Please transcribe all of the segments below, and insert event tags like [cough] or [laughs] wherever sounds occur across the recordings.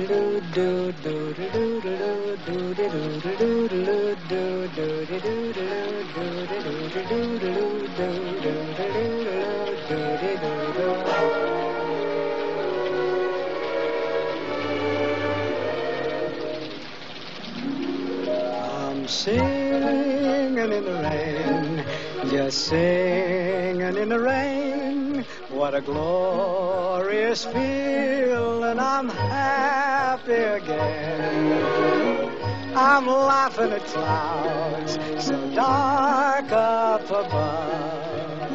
I'm singing in the rain, just singing in the rain. What a glorious feeling, I'm happy again. I'm laughing at clouds so dark up above.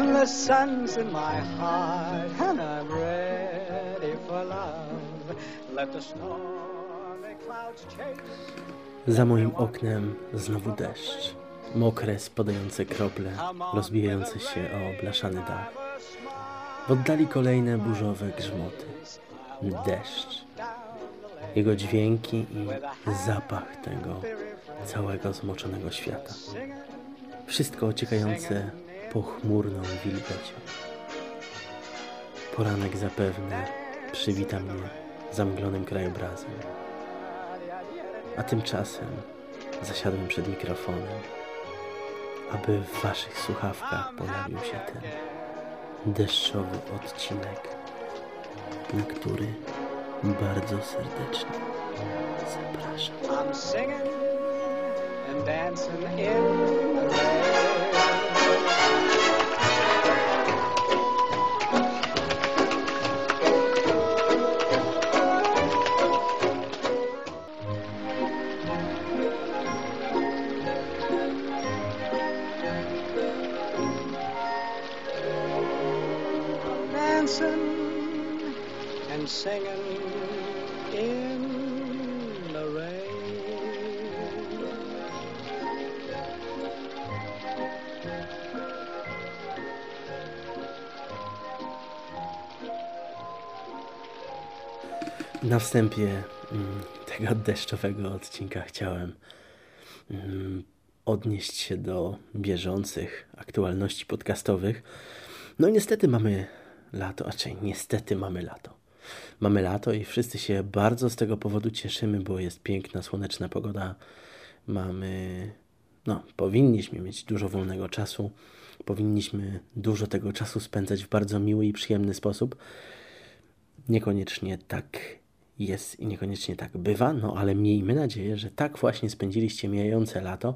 And the sun's in my heart, and I'm ready for love. Let the stormy clouds chase. Za moim oknem znowu deszcz. Mokre, spadające krople, rozbijające się o blaszany dach. W oddali kolejne burzowe grzmoty. Deszcz. Jego dźwięki i zapach tego całego zmoczonego świata. Wszystko ociekające pochmurną wilgocią. Poranek zapewne przywita mnie zamglonym krajobrazem. A tymczasem zasiadłem przed mikrofonem, aby w waszych słuchawkach pojawił się ten deszczowy odcinek, na który bardzo serdecznie zapraszam. I'm singing and dancing in the rain. Wstępie mm, tego deszczowego odcinka chciałem mm, odnieść się do bieżących aktualności podcastowych. No niestety mamy lato, a raczej niestety mamy lato. Mamy lato i wszyscy się bardzo z tego powodu cieszymy, bo jest piękna, słoneczna pogoda. Mamy, no, powinniśmy mieć dużo wolnego czasu. Powinniśmy dużo tego czasu spędzać w bardzo miły i przyjemny sposób. Niekoniecznie tak jest i niekoniecznie tak bywa, no ale miejmy nadzieję, że tak właśnie spędziliście mijające lato.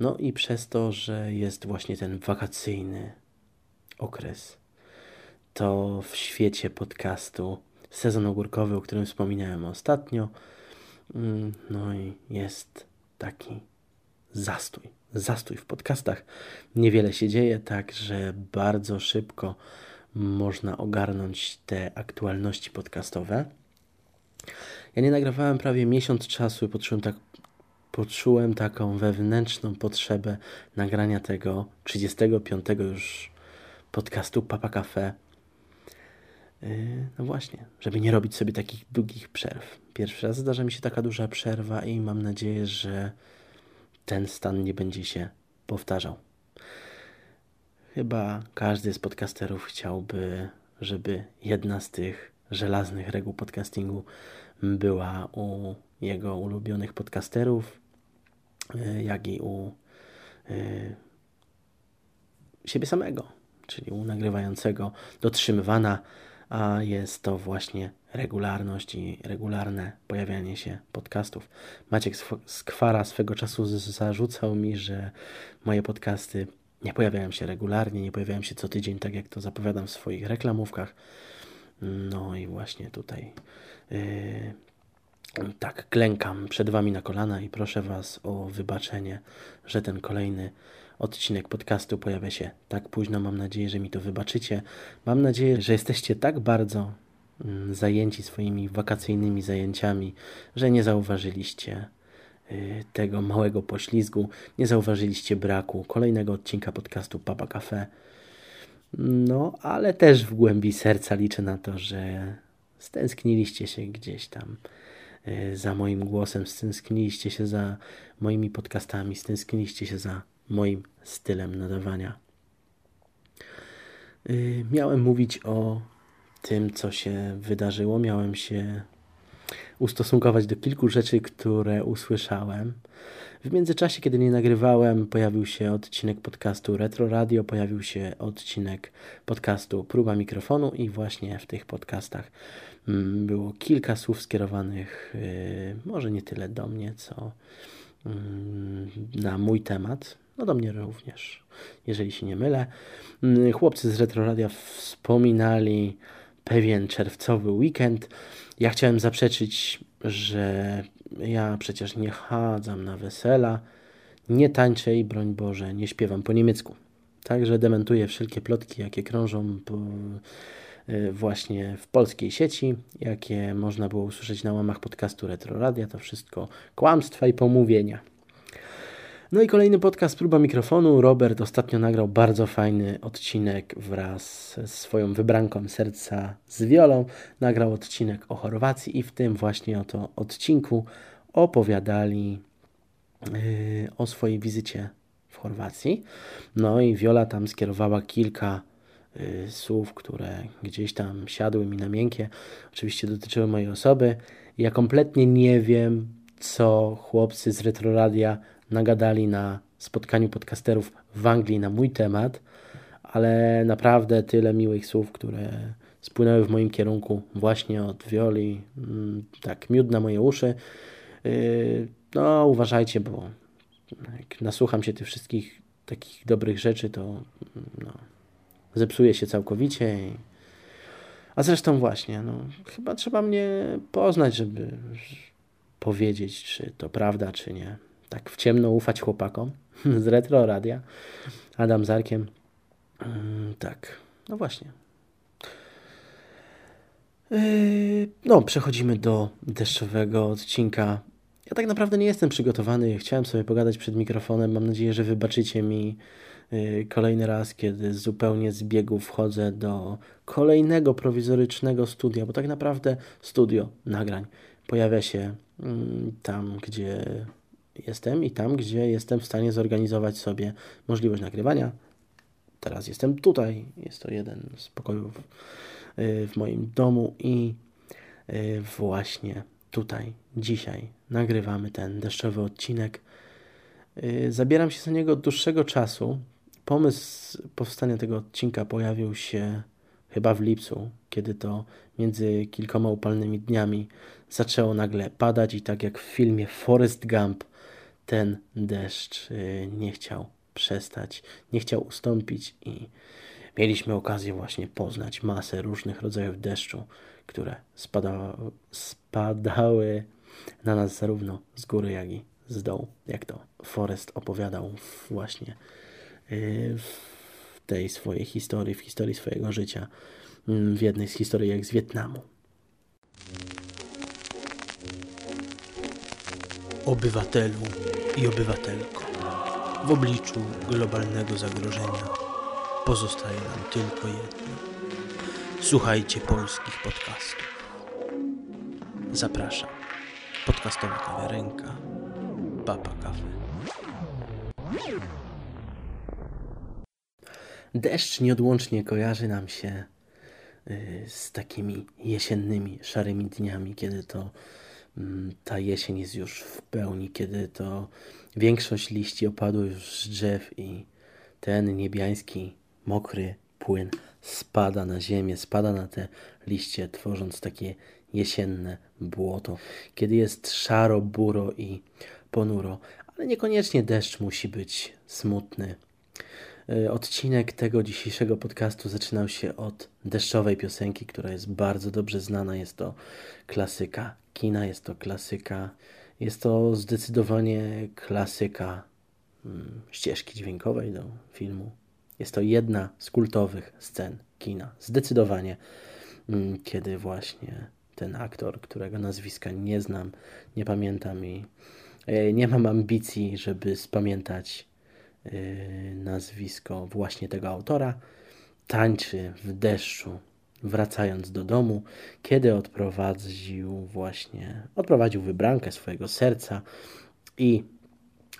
No i przez to, że jest właśnie ten wakacyjny okres, to w świecie podcastu sezon ogórkowy, o którym wspominałem ostatnio, mm, no i jest taki zastój. Zastój w podcastach. Niewiele się dzieje, tak że bardzo szybko można ogarnąć te aktualności podcastowe. Ja nie nagrywałem prawie miesiąc czasu i poczułem, tak, poczułem taką wewnętrzną potrzebę nagrania tego 35 już podcastu Papa Cafe. Yy, no właśnie, żeby nie robić sobie takich długich przerw. Pierwszy raz zdarza mi się taka duża przerwa i mam nadzieję, że ten stan nie będzie się powtarzał. Chyba każdy z podcasterów chciałby, żeby jedna z tych żelaznych reguł podcastingu była u jego ulubionych podcasterów, yy, jak i u yy, siebie samego, czyli u nagrywającego, dotrzymywana, a jest to właśnie regularność i regularne pojawianie się podcastów. Maciek Skwara swego czasu zarzucał mi, że moje podcasty nie pojawiają się regularnie, nie pojawiają się co tydzień, tak jak to zapowiadam w swoich reklamówkach. No i właśnie tutaj yy, tak klękam przed Wami na kolana i proszę Was o wybaczenie, że ten kolejny odcinek podcastu pojawia się tak późno. Mam nadzieję, że mi to wybaczycie. Mam nadzieję, że jesteście tak bardzo mm, zajęci swoimi wakacyjnymi zajęciami, że nie zauważyliście y, tego małego poślizgu, nie zauważyliście braku kolejnego odcinka podcastu Papa Cafe. No, ale też w głębi serca liczę na to, że stęskniliście się gdzieś tam y, za moim głosem, stęskniliście się za moimi podcastami, stęskniliście się za moim stylem nadawania. Y, miałem mówić o tym, co się wydarzyło. Miałem się ustosunkować do kilku rzeczy, które usłyszałem. W międzyczasie, kiedy nie nagrywałem, pojawił się odcinek podcastu Retro Radio, pojawił się odcinek podcastu Próba Mikrofonu i właśnie w tych podcastach mm, było kilka słów skierowanych, y, może nie tyle do mnie, co mm, na mój temat. No do mnie również, jeżeli się nie mylę. Mm, chłopcy z Retro Radio wspominali pewien czerwcowy weekend. Ja chciałem zaprzeczyć, że ja przecież nie chadzam na wesela, nie tańczę i broń Boże, nie śpiewam po niemiecku. Także dementuję wszelkie plotki, jakie krążą po, y, właśnie w polskiej sieci, jakie można było usłyszeć na łamach podcastu Retro Radia. To wszystko kłamstwa i pomówienia. No i kolejny podcast Próba Mikrofonu. Robert ostatnio nagrał bardzo fajny odcinek wraz ze swoją wybranką serca z wiolą. Nagrał odcinek o Chorwacji i w tym właśnie oto odcinku opowiadali yy, o swojej wizycie w Chorwacji. No i Wiola tam skierowała kilka yy, słów, które gdzieś tam siadły mi na miękkie. Oczywiście dotyczyły mojej osoby. Ja kompletnie nie wiem, co chłopcy z Retroradia nagadali na spotkaniu podcasterów w Anglii na mój temat, ale naprawdę tyle miłych słów, które spłynęły w moim kierunku właśnie od Wioli, mm, tak, miód na moje uszy. Yy, no, uważajcie, bo jak nasłucham się tych wszystkich takich dobrych rzeczy, to no, zepsuje się całkowicie. A zresztą właśnie, no, chyba trzeba mnie poznać, żeby powiedzieć, czy to prawda, czy nie tak w ciemno ufać chłopakom [laughs] z Retro Radia. Adam Zarkiem. Mm, tak, no właśnie. Yy, no, przechodzimy do deszczowego odcinka. Ja tak naprawdę nie jestem przygotowany. Chciałem sobie pogadać przed mikrofonem. Mam nadzieję, że wybaczycie mi yy, kolejny raz, kiedy zupełnie z biegu wchodzę do kolejnego prowizorycznego studia, bo tak naprawdę studio nagrań pojawia się mm, tam, gdzie jestem i tam, gdzie jestem w stanie zorganizować sobie możliwość nagrywania. Teraz jestem tutaj, jest to jeden z pokojów y, w moim domu i y, właśnie tutaj, dzisiaj nagrywamy ten deszczowy odcinek. Y, zabieram się za niego od dłuższego czasu. Pomysł powstania tego odcinka pojawił się chyba w lipcu, kiedy to między kilkoma upalnymi dniami zaczęło nagle padać i tak jak w filmie Forrest Gump ten deszcz y, nie chciał przestać, nie chciał ustąpić i mieliśmy okazję właśnie poznać masę różnych rodzajów deszczu, które spada, spadały na nas zarówno z góry, jak i z dołu, jak to Forrest opowiadał właśnie y, w tej swojej historii, w historii swojego życia, w jednej z historii jak z Wietnamu. Obywatelu i obywatelko, w obliczu globalnego zagrożenia pozostaje nam tylko jedno. Słuchajcie polskich podcastów. Zapraszam. Podcastowa kawiarenka, Papa Kawy. Deszcz nieodłącznie kojarzy nam się y, z takimi jesiennymi, szarymi dniami, kiedy to ta jesień jest już w pełni, kiedy to większość liści opadło już z drzew i ten niebiański, mokry płyn spada na ziemię, spada na te liście, tworząc takie jesienne błoto. Kiedy jest szaro, buro i ponuro, ale niekoniecznie deszcz musi być smutny. Y, odcinek tego dzisiejszego podcastu zaczynał się od deszczowej piosenki, która jest bardzo dobrze znana. Jest to klasyka kina, jest to klasyka. Jest to zdecydowanie klasyka hmm, ścieżki dźwiękowej do filmu. Jest to jedna z kultowych scen kina. Zdecydowanie, hmm, kiedy właśnie ten aktor, którego nazwiska nie znam, nie pamiętam i e, nie mam ambicji, żeby spamiętać nazwisko właśnie tego autora, tańczy w deszczu, wracając do domu, kiedy odprowadził właśnie, odprowadził wybrankę swojego serca i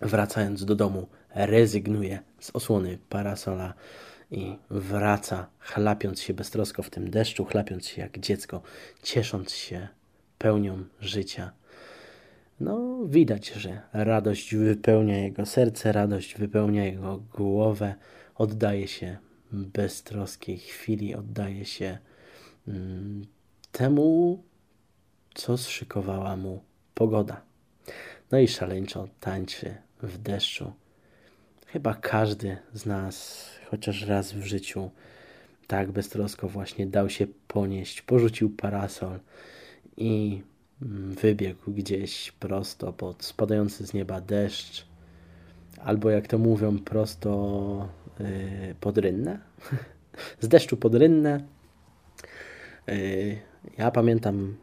wracając do domu rezygnuje z osłony parasola i wraca, chlapiąc się beztrosko w tym deszczu, chlapiąc się jak dziecko, ciesząc się pełnią życia. No, widać, że radość wypełnia jego serce, radość wypełnia jego głowę, oddaje się beztroskiej chwili, oddaje się mm, temu, co zszykowała mu pogoda. No i szaleńczo tańczy w deszczu. Chyba każdy z nas chociaż raz w życiu tak beztrosko właśnie dał się ponieść, porzucił parasol i wybiegł gdzieś prosto pod spadający z nieba deszcz, albo jak to mówią, prosto yy, pod rynnę. [laughs] z deszczu pod rynnę. Yy, ja pamiętam,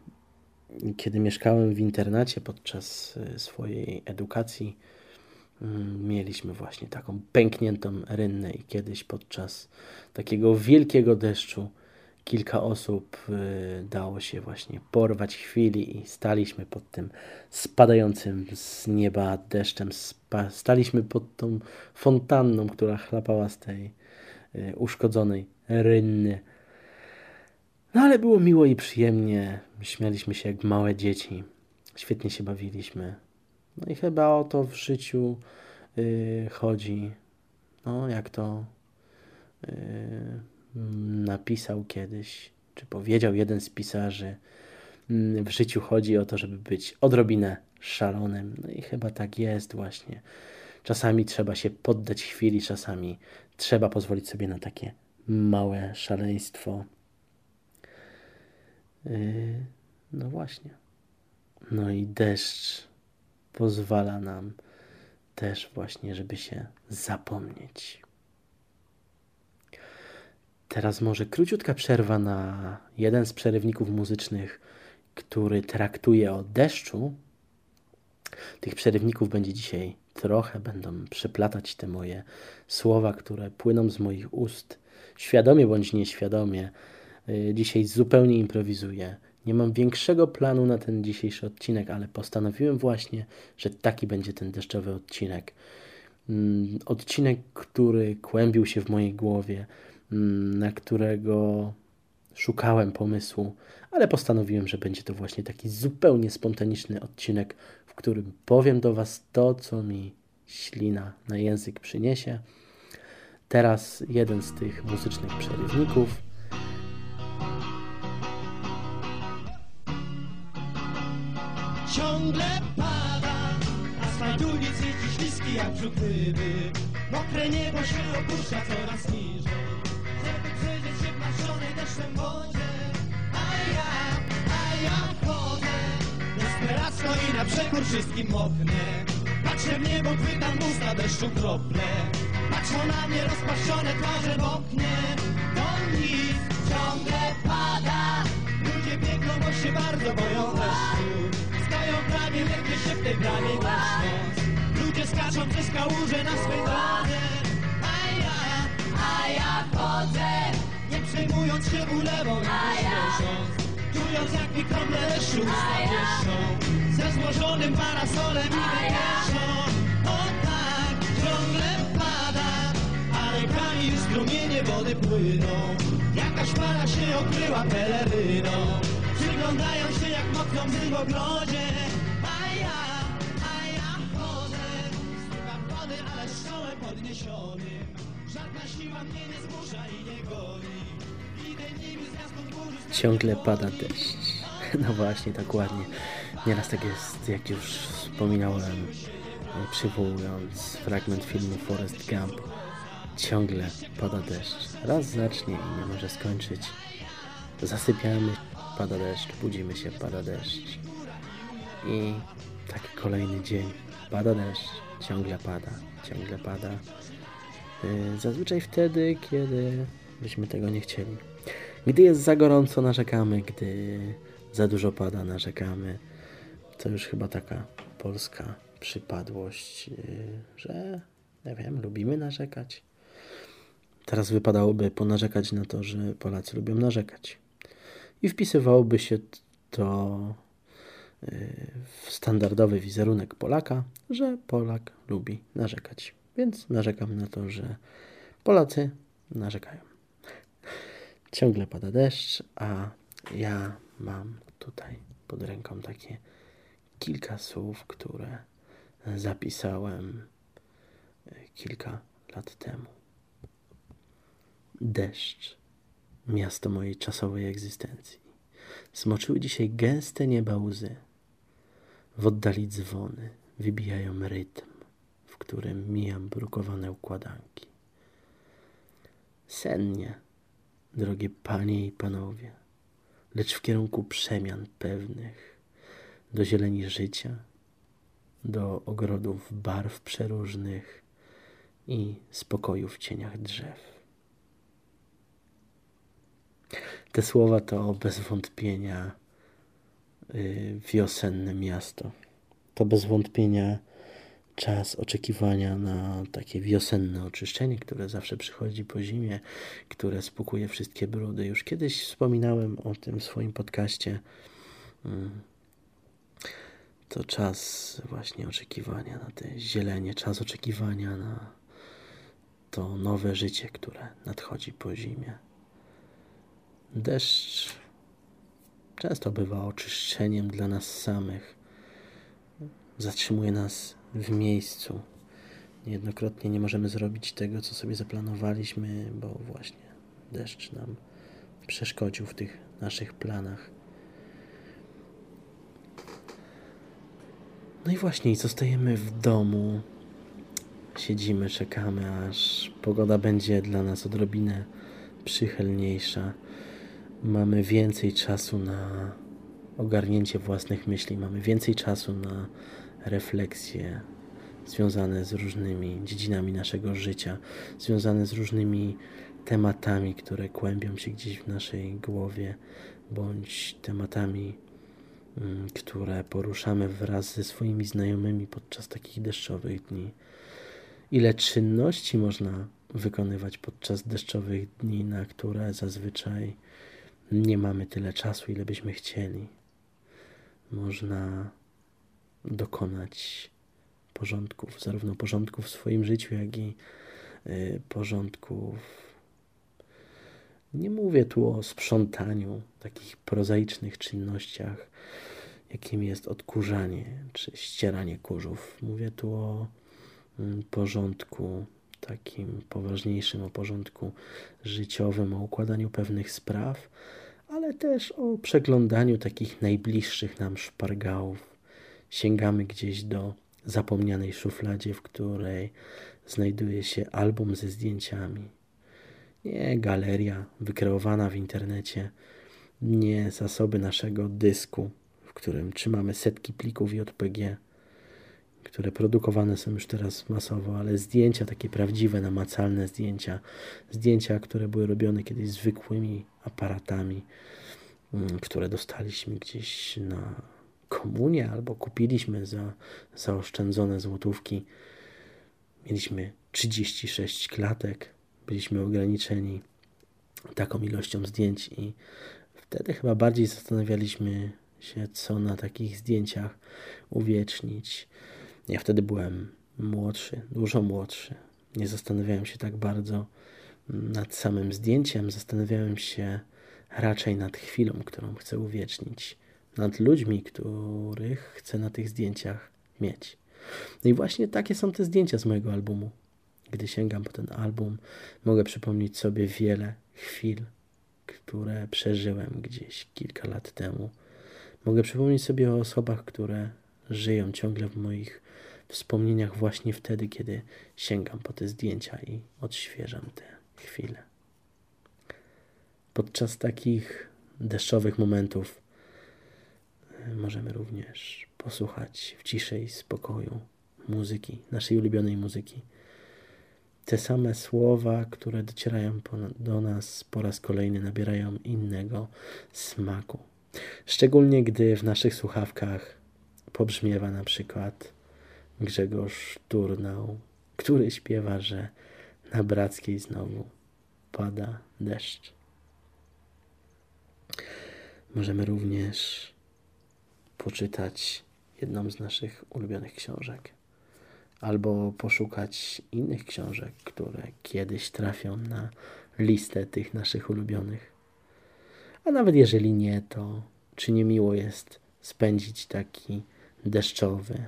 kiedy mieszkałem w internacie podczas yy, swojej edukacji, Mm, mieliśmy właśnie taką pękniętą rynnę i kiedyś podczas takiego wielkiego deszczu kilka osób y, dało się właśnie porwać chwili i staliśmy pod tym spadającym z nieba deszczem, staliśmy pod tą fontanną, która chlapała z tej y, uszkodzonej rynny. No ale było miło i przyjemnie, śmialiśmy się jak małe dzieci, świetnie się bawiliśmy. No i chyba o to w życiu yy, chodzi. No, jak to yy, napisał kiedyś, czy powiedział jeden z pisarzy, yy, w życiu chodzi o to, żeby być odrobinę szalonym. No i chyba tak jest właśnie. Czasami trzeba się poddać chwili, czasami trzeba pozwolić sobie na takie małe szaleństwo. Yy, no właśnie. No i deszcz pozwala nam też właśnie, żeby się zapomnieć. Teraz może króciutka przerwa na jeden z przerywników muzycznych, który traktuje o deszczu. Tych przerywników będzie dzisiaj trochę, będą przeplatać te moje słowa, które płyną z moich ust, świadomie bądź nieświadomie. Y, dzisiaj zupełnie improwizuję. Nie mam większego planu na ten dzisiejszy odcinek, ale postanowiłem właśnie, że taki będzie ten deszczowy odcinek. Mm, odcinek, który kłębił się w mojej głowie, na którego szukałem pomysłu, ale postanowiłem, że będzie to właśnie taki zupełnie spontaniczny odcinek, w którym powiem do Was to, co mi ślina na język przyniesie. Teraz jeden z tych muzycznych przerywników. ciągle pada Asfalt ulic jest śliski jak brzuch ryby Mokre niebo się opuszcza coraz niżej deszczem wodzie A ja, a ja chodzę. Desperacko i na przekór wszystkim moknę. Patrzę w niebo, chwytam usta deszczu krople. Patrzą na mnie rozpaszczone twarze w oknie. To nic ciągle pada. Ludzie biegną, bo się bardzo boją deszczu. Stają prawie, ledwie się w tej bramie gasząc Ludzie skaczą przez kałuże na swej drodze. A ja, a ja chodzę przejmując się ulewą i śmiesząc Czując jak mi krople deszczu usta pieszą Ze złożonym parasolem i pieszą O tak, ciągle pada Ale kami już strumienie wody płyną. Jakaś para się okryła peleryną. Przyglądają się jak mokną w w ogrodzie. A ja, a ja chodzę. Słucham wody, ale z czołem podniesionym Żadna siła mnie nie zmusza i nie goni Ciągle pada deszcz. [laughs] No właśnie, dokładnie. Nieraz tak jest, jak już wspominałem, przywołując fragment filmu Forest Gump. Ciągle pada deszcz. Raz zacznie i nie może skończyć. Zasypiamy, pada deszcz, budzimy się, pada deszcz. I taki kolejny dzień. Pada deszcz, ciągle pada, ciągle pada. Yy, Zazwyczaj wtedy, kiedy byśmy tego nie chcieli. Gdy jest za gorąco, narzekamy, gdy za dużo pada, narzekamy. To już chyba taka polska przypadłość, yy, że nie wiem, lubimy narzekać. Teraz wypadałoby ponarzekać na to, że Polacy lubią narzekać. I wpisywałoby się to yy, w standardowy wizerunek Polaka, że Polak lubi narzekać. Więc narzekam na to, że Polacy narzekają. Ciągle pada deszcz, a ja mam tutaj pod ręką takie kilka słów, które zapisałem e, kilka lat temu. Deszcz, miasto mojej czasowej egzystencji. Smoczyły dzisiaj gęste nieba łzy. W oddali dzwony wybijają rytm, w którym mijam brukowane układanki. Sennie, drogie panie i panowie, lecz w kierunku przemian pewnych, do zieleni życia, do ogrodów barw przeróżnych i spokoju w cieniach drzew. Te słowa to bez wątpienia y, wiosenne miasto. To bez wątpienia czas oczekiwania na takie wiosenne oczyszczenie, które zawsze przychodzi po zimie, które spukuje wszystkie brudy. Już kiedyś wspominałem o tym w swoim podcaście. Mm. To czas właśnie oczekiwania na te zielenie, czas oczekiwania na to nowe życie, które nadchodzi po zimie. Deszcz często bywa oczyszczeniem dla nas samych. Zatrzymuje nas w miejscu. Niejednokrotnie nie możemy zrobić tego, co sobie zaplanowaliśmy, bo właśnie deszcz nam przeszkodził w tych naszych planach. No i właśnie, zostajemy w domu, siedzimy, czekamy, aż pogoda będzie dla nas odrobinę przychylniejsza. Mamy więcej czasu na ogarnięcie własnych myśli, mamy więcej czasu na refleksje związane z różnymi dziedzinami naszego życia, związane z różnymi tematami, które kłębią się gdzieś w naszej głowie, bądź tematami, mm, które poruszamy wraz ze swoimi znajomymi podczas takich deszczowych dni. Ile czynności można wykonywać podczas deszczowych dni, na które zazwyczaj nie mamy tyle czasu, ile byśmy chcieli. Można dokonać porządków, zarówno porządków w swoim życiu, jak i y, porządków. Nie mówię tu o sprzątaniu, takich prozaicznych czynnościach, jakim jest odkurzanie czy ścieranie kurzów. Mówię tu o mm, porządku takim poważniejszym, o porządku życiowym, o układaniu pewnych spraw, ale też o przeglądaniu takich najbliższych nam szpargałów, sięgamy gdzieś do zapomnianej szufladzie, w której znajduje się album ze zdjęciami. Nie galeria wykreowana w internecie, nie zasoby naszego dysku, w którym trzymamy setki plików JPG, które produkowane są już teraz masowo, ale zdjęcia takie prawdziwe, namacalne zdjęcia, zdjęcia, które były robione kiedyś zwykłymi aparatami, mm, które dostaliśmy gdzieś na komunię albo kupiliśmy za zaoszczędzone złotówki. Mieliśmy 36 klatek, byliśmy ograniczeni taką ilością zdjęć i wtedy chyba bardziej zastanawialiśmy się, co na takich zdjęciach uwiecznić. Ja wtedy byłem młodszy, dużo młodszy. Nie zastanawiałem się tak bardzo nad samym zdjęciem, zastanawiałem się raczej nad chwilą, którą chcę uwiecznić nad ludźmi, których chcę na tych zdjęciach mieć. No i właśnie takie są te zdjęcia z mojego albumu. Gdy sięgam po ten album, mogę przypomnieć sobie wiele chwil, które przeżyłem gdzieś kilka lat temu. Mogę przypomnieć sobie o osobach, które żyją ciągle w moich wspomnieniach właśnie wtedy, kiedy sięgam po te zdjęcia i odświeżam te chwile. Podczas takich deszczowych momentów możemy również posłuchać w ciszy i spokoju muzyki, naszej ulubionej muzyki. Te same słowa, które docierają do nas po raz kolejny, nabierają innego smaku. Szczególnie gdy w naszych słuchawkach pobrzmiewa na przykład Grzegorz Turnał, który śpiewa, że na Brackiej znowu pada deszcz. Możemy również poczytać jedną z naszych ulubionych książek, albo poszukać innych książek, które kiedyś trafią na listę tych naszych ulubionych. A nawet jeżeli nie, to czy nie miło jest spędzić taki deszczowy,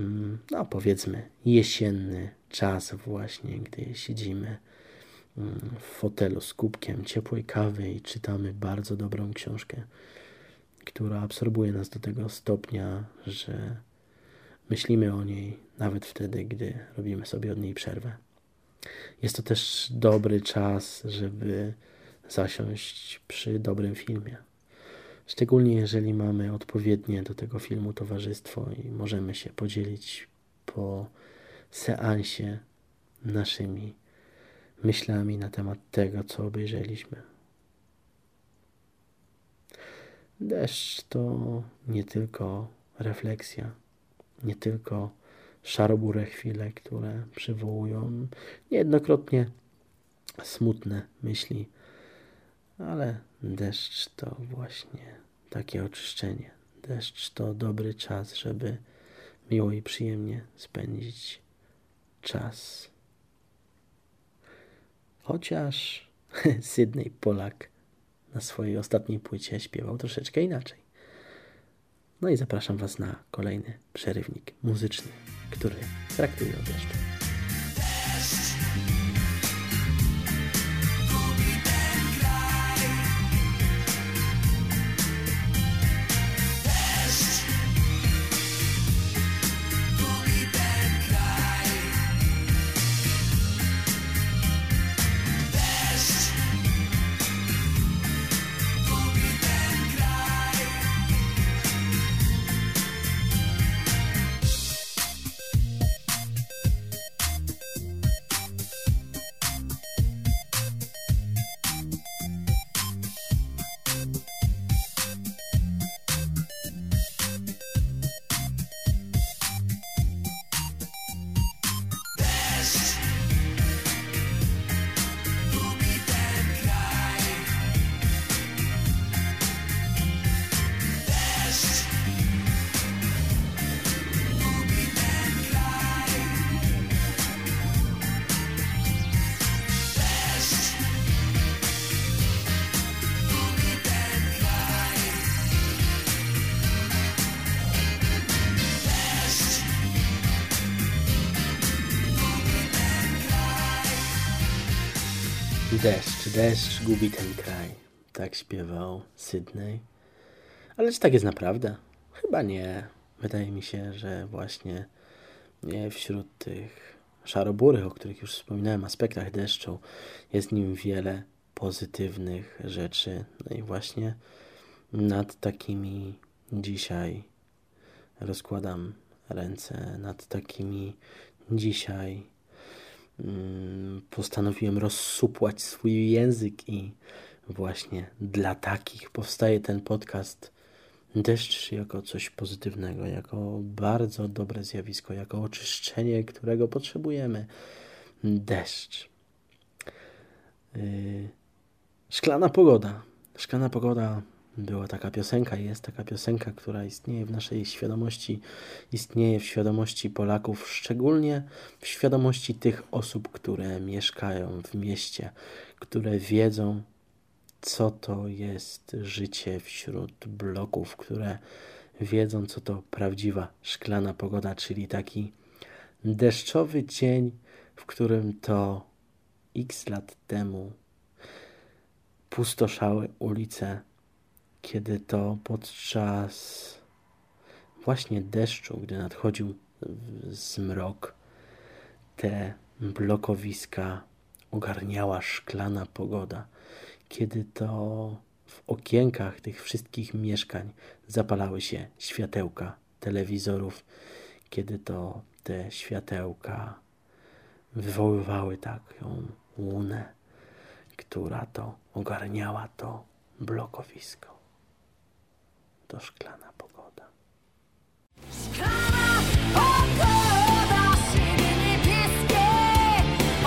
mm, no powiedzmy jesienny czas właśnie, gdy siedzimy mm, w fotelu z kubkiem ciepłej kawy i czytamy bardzo dobrą książkę, która absorbuje nas do tego stopnia, że myślimy o niej nawet wtedy, gdy robimy sobie od niej przerwę. Jest to też dobry czas, żeby zasiąść przy dobrym filmie. Szczególnie jeżeli mamy odpowiednie do tego filmu towarzystwo i możemy się podzielić po seansie naszymi myślami na temat tego, co obejrzeliśmy. Deszcz to nie tylko refleksja, nie tylko szarobure chwile, które przywołują niejednokrotnie smutne myśli, ale deszcz to właśnie takie oczyszczenie. Deszcz to dobry czas, żeby miło i przyjemnie spędzić czas. Chociaż [laughs] Sydney Polak na swojej ostatniej płycie śpiewał troszeczkę inaczej. No i zapraszam Was na kolejny przerywnik muzyczny, który traktuje o deszczu. Deszcz, deszcz gubi ten kraj. Tak śpiewał Sydney. Ale czy tak jest naprawdę? Chyba nie. Wydaje mi się, że właśnie nie wśród tych szaroburych, o których już wspominałem, aspektach deszczu, jest nim wiele pozytywnych rzeczy. No i właśnie nad takimi dzisiaj rozkładam ręce, nad takimi dzisiaj postanowiłem rozsupłać swój język i właśnie dla takich powstaje ten podcast. Deszcz jako coś pozytywnego, jako bardzo dobre zjawisko, jako oczyszczenie, którego potrzebujemy. Deszcz. Yy, szklana pogoda. Szklana pogoda była taka piosenka, jest taka piosenka, która istnieje w naszej świadomości, istnieje w świadomości Polaków, szczególnie w świadomości tych osób, które mieszkają w mieście, które wiedzą, co to jest życie wśród bloków, które wiedzą, co to prawdziwa szklana pogoda, czyli taki deszczowy dzień, w którym to x lat temu pustoszały ulice kiedy to podczas właśnie deszczu, gdy nadchodził zmrok, te blokowiska ogarniała szklana pogoda, kiedy to w okienkach tych wszystkich mieszkań zapalały się światełka telewizorów, kiedy to te światełka wywoływały taką łunę, która to ogarniała to blokowisko to szklana pogoda. Szklana pogoda, szyby niebieskie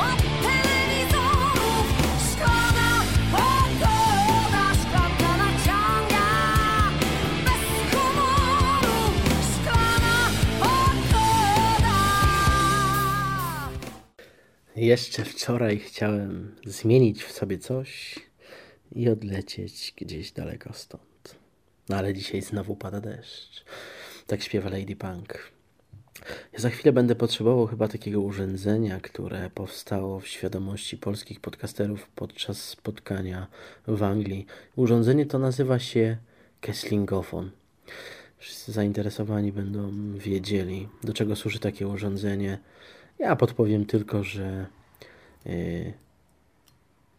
od telewizorów. Szklana pogoda, szklanka naciąga bez humoru. Szklana pogoda. Jeszcze wczoraj chciałem zmienić w sobie coś i odlecieć gdzieś daleko stąd. No ale dzisiaj znowu pada deszcz. Tak śpiewa Lady Punk. Ja za chwilę będę potrzebował chyba takiego urządzenia, które powstało w świadomości polskich podcasterów podczas spotkania w Anglii. Urządzenie to nazywa się Kesslingofon. Wszyscy zainteresowani będą wiedzieli, do czego służy takie urządzenie. Ja podpowiem tylko, że yy,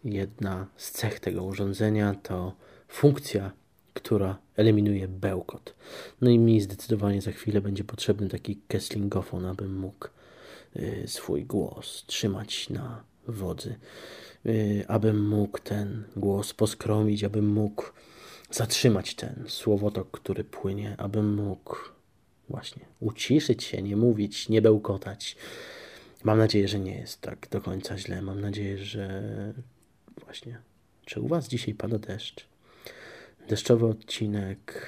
jedna z cech tego urządzenia to funkcja która eliminuje bełkot. No i mi zdecydowanie za chwilę będzie potrzebny taki kesslingofon, abym mógł y, swój głos trzymać na wodzy, y, abym mógł ten głos poskromić, abym mógł zatrzymać ten słowotok, który płynie, abym mógł właśnie uciszyć się, nie mówić, nie bełkotać. Mam nadzieję, że nie jest tak do końca źle. Mam nadzieję, że właśnie. Czy u Was dzisiaj pada deszcz? Deszczowy odcinek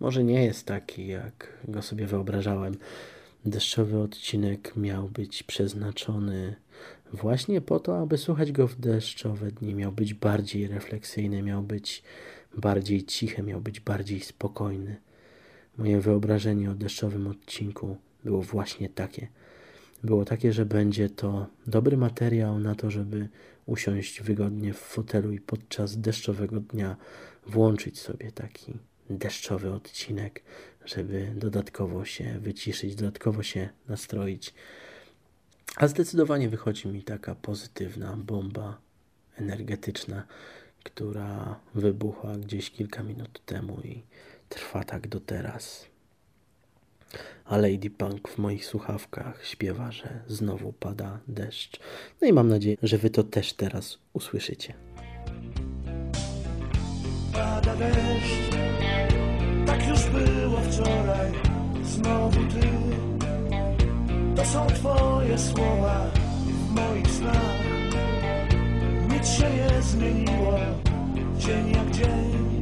może nie jest taki, jak go sobie wyobrażałem. Deszczowy odcinek miał być przeznaczony właśnie po to, aby słuchać go w deszczowe dni. Miał być bardziej refleksyjny, miał być bardziej cichy, miał być bardziej spokojny. Moje wyobrażenie o deszczowym odcinku było właśnie takie. Było takie, że będzie to dobry materiał na to, żeby usiąść wygodnie w fotelu i podczas deszczowego dnia włączyć sobie taki deszczowy odcinek, żeby dodatkowo się wyciszyć, dodatkowo się nastroić. A zdecydowanie wychodzi mi taka pozytywna bomba energetyczna, która wybuchła gdzieś kilka minut temu i trwa tak do teraz a Lady Punk w moich słuchawkach śpiewa, że znowu pada deszcz. No i mam nadzieję, że wy to też teraz usłyszycie. Pada deszcz, tak już było wczoraj, znowu ty. To są twoje słowa w moich snach. Nic się nie zmieniło, dzień jak dzień.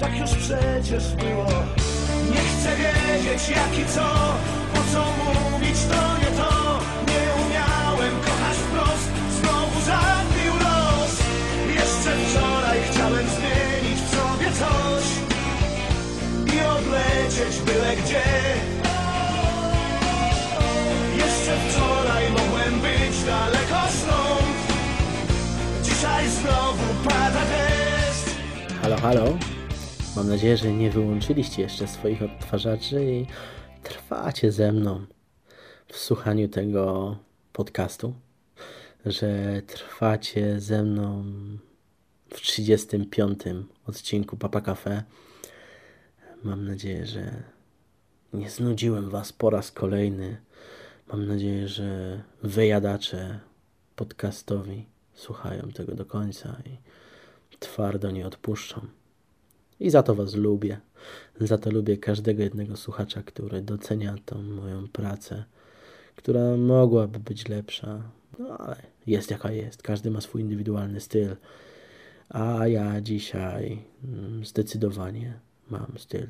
Tak już przecież było. Nie chcę wiedzieć jak i co, Halo. Mam nadzieję, że nie wyłączyliście jeszcze swoich odtwarzaczy i trwacie ze mną w słuchaniu tego podcastu, że trwacie ze mną w 35. odcinku Papa Cafe. Mam nadzieję, że nie znudziłem Was po raz kolejny. Mam nadzieję, że wyjadacze podcastowi słuchają tego do końca i twardo nie odpuszczą. I za to Was lubię. Za to lubię każdego jednego słuchacza, który docenia tą moją pracę, która mogłaby być lepsza, no ale jest jaka jest. Każdy ma swój indywidualny styl. A ja dzisiaj mm, zdecydowanie mam styl,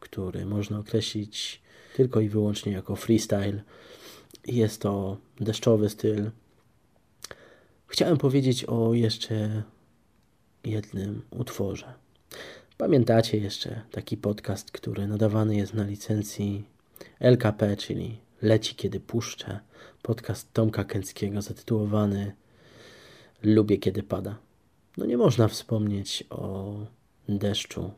który można określić tylko i wyłącznie jako freestyle. Jest to deszczowy styl. Chciałem powiedzieć o jeszcze jednym utworze. Pamiętacie jeszcze taki podcast, który nadawany jest na licencji LKP, czyli Leci kiedy puszczę. Podcast Tomka Kęckiego zatytułowany Lubię kiedy pada. No nie można wspomnieć o deszczu,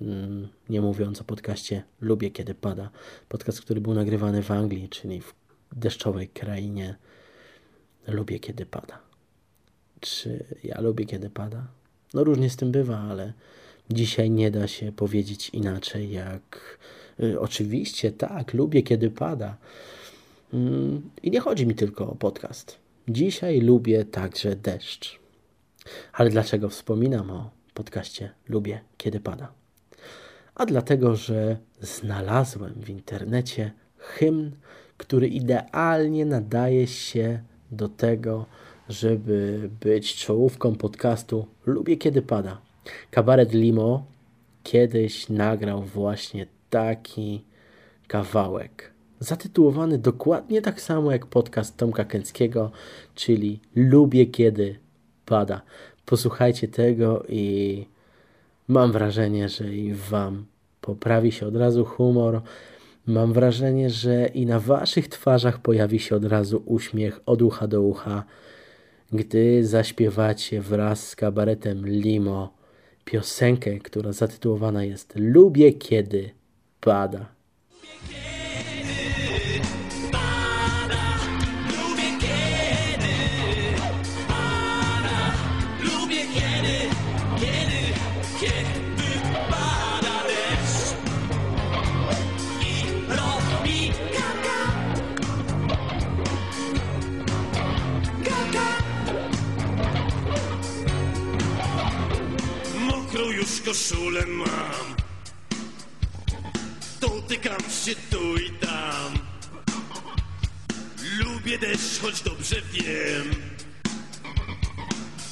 mm, nie mówiąc o podcaście Lubię kiedy pada. Podcast, który był nagrywany w Anglii, czyli w deszczowej krainie. Lubię kiedy pada. Czy ja lubię kiedy pada? No różnie z tym bywa, ale Dzisiaj nie da się powiedzieć inaczej, jak y, oczywiście tak, lubię kiedy pada. Mm, I nie chodzi mi tylko o podcast. Dzisiaj lubię także deszcz. Ale dlaczego wspominam o podcaście Lubię kiedy pada? A dlatego, że znalazłem w internecie hymn, który idealnie nadaje się do tego, żeby być czołówką podcastu Lubię kiedy pada. Kabaret Limo kiedyś nagrał właśnie taki kawałek. Zatytułowany dokładnie tak samo jak podcast Tomka Kęckiego, czyli Lubię kiedy pada. Posłuchajcie tego i Mam wrażenie, że i Wam poprawi się od razu humor. Mam wrażenie, że i na Waszych twarzach pojawi się od razu uśmiech od ucha do ucha, gdy zaśpiewacie wraz z kabaretem Limo piosenkę, która zatytułowana jest Lubię kiedy pada. Koszulę mam. Dotykam się tu i tam. Lubię deszcz, choć dobrze wiem.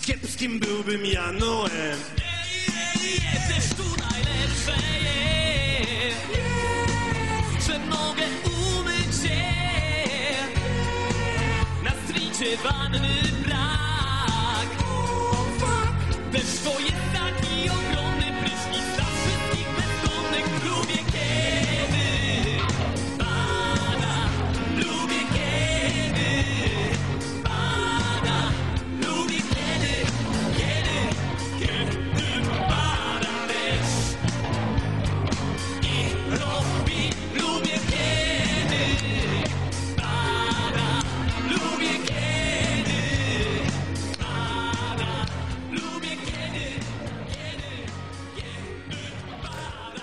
Kiepskim byłbym ja Noem. Jesteś tu najlepsze że mogę umyć się. Na stricie wanny brak. Deszcz to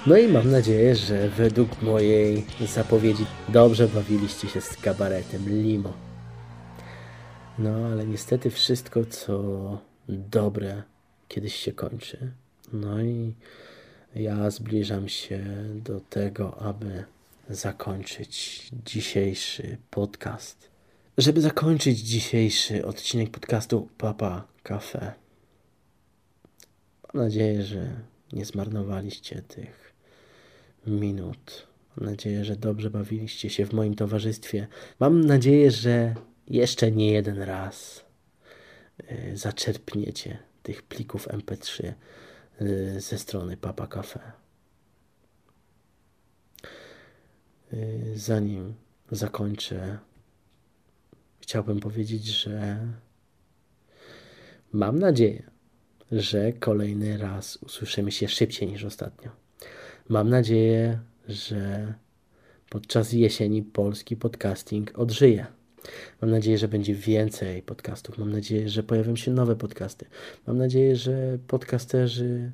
No i mam nadzieję, że według mojej zapowiedzi dobrze bawiliście się z kabaretem Limo. No ale niestety wszystko, co dobre, kiedyś się kończy. No i ja zbliżam się do tego, aby zakończyć dzisiejszy podcast. Żeby zakończyć dzisiejszy odcinek podcastu Papa Cafe. Mam nadzieję, że nie zmarnowaliście tych minut. Mam nadzieję, że dobrze bawiliście się w moim towarzystwie. Mam nadzieję, że jeszcze nie jeden raz y, zaczerpniecie tych plików MP3 y, ze strony Papa Cafe. Y, Zanim zakończę, chciałbym powiedzieć, że mam nadzieję, że kolejny raz usłyszymy się szybciej niż ostatnio. Mam nadzieję, że podczas jesieni polski podcasting odżyje. Mam nadzieję, że będzie więcej podcastów. Mam nadzieję, że pojawią się nowe podcasty. Mam nadzieję, że podcasterzy,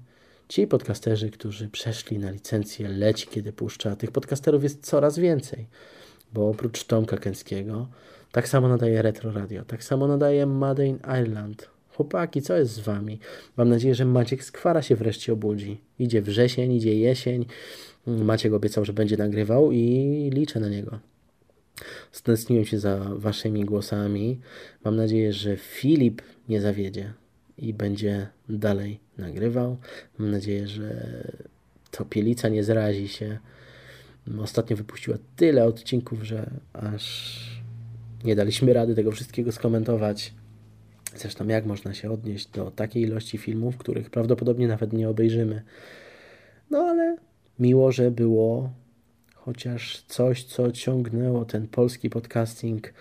ci podcasterzy, którzy przeszli na licencję Leć Kiedy Puszcza, tych podcasterów jest coraz więcej. Bo oprócz Tomka Kęckiego, tak samo nadaje Retro Radio, tak samo nadaje Made in Ireland. Chłopaki, co jest z wami? Mam nadzieję, że Maciek Skwara się wreszcie obudzi. Idzie wrzesień, idzie jesień. Maciek obiecał, że będzie nagrywał i liczę na niego. Stęskniłem się za waszymi głosami. Mam nadzieję, że Filip nie zawiedzie i będzie dalej nagrywał. Mam nadzieję, że to Pielica nie zrazi się. Ostatnio wypuściła tyle odcinków, że aż nie daliśmy rady tego wszystkiego skomentować. Zresztą jak można się odnieść do takiej ilości filmów, których prawdopodobnie nawet nie obejrzymy. No ale miło, że było chociaż coś, co ciągnęło ten polski podcasting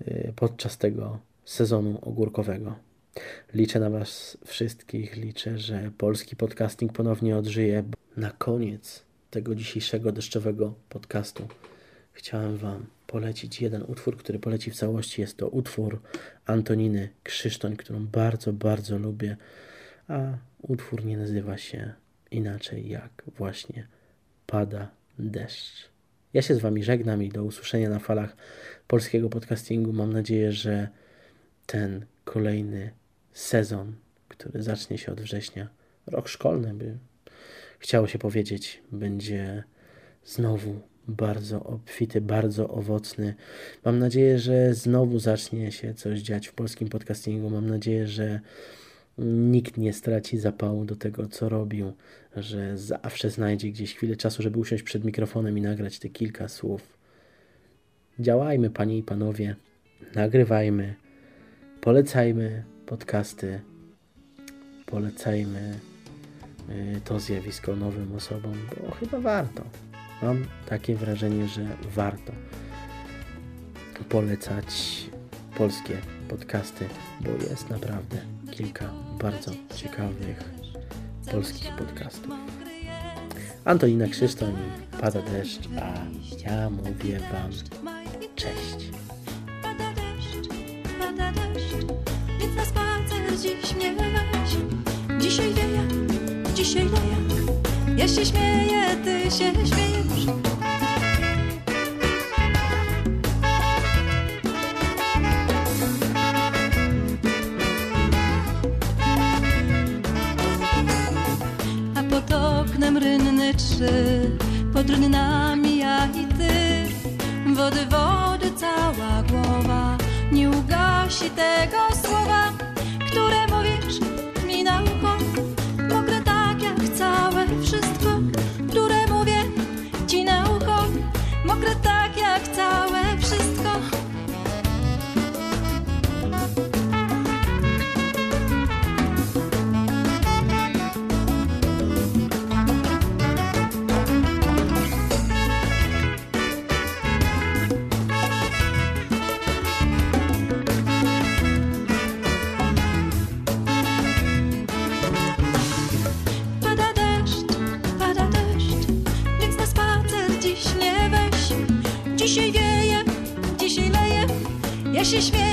y, podczas tego sezonu ogórkowego. Liczę na Was wszystkich, liczę, że polski podcasting ponownie odżyje. Na koniec tego dzisiejszego deszczowego podcastu chciałem Wam polecić jeden utwór, który poleci w całości. Jest to utwór Antoniny Krzysztoń, którą bardzo, bardzo lubię, a utwór nie nazywa się inaczej jak właśnie Pada deszcz. Ja się z Wami żegnam i do usłyszenia na falach polskiego podcastingu. Mam nadzieję, że ten kolejny sezon, który zacznie się od września, rok szkolny, by chciało się powiedzieć, będzie znowu bardzo obfity, bardzo owocny. Mam nadzieję, że znowu zacznie się coś dziać w polskim podcastingu. Mam nadzieję, że nikt nie straci zapału do tego, co robił, że zawsze znajdzie gdzieś chwilę czasu, żeby usiąść przed mikrofonem i nagrać te kilka słów. Działajmy, panie i panowie, nagrywajmy, polecajmy podcasty, polecajmy y, to zjawisko nowym osobom, bo chyba warto. Mam takie wrażenie, że warto polecać polskie podcasty, bo jest naprawdę kilka bardzo ciekawych polskich podcastów. Antonina Krzysztof i Pada Deszcz, a ja mówię Wam cześć. Pada deszcz, pada deszcz, więc na spacer dziś mnie weź. Dzisiaj wieje, dzisiaj leje, ja się śmieję, ty się śmiejesz. A pod oknem rynny trzy, pod rynnami ja i ty. Wody, wody, cała głowa, nie ugasi tego się śmieję,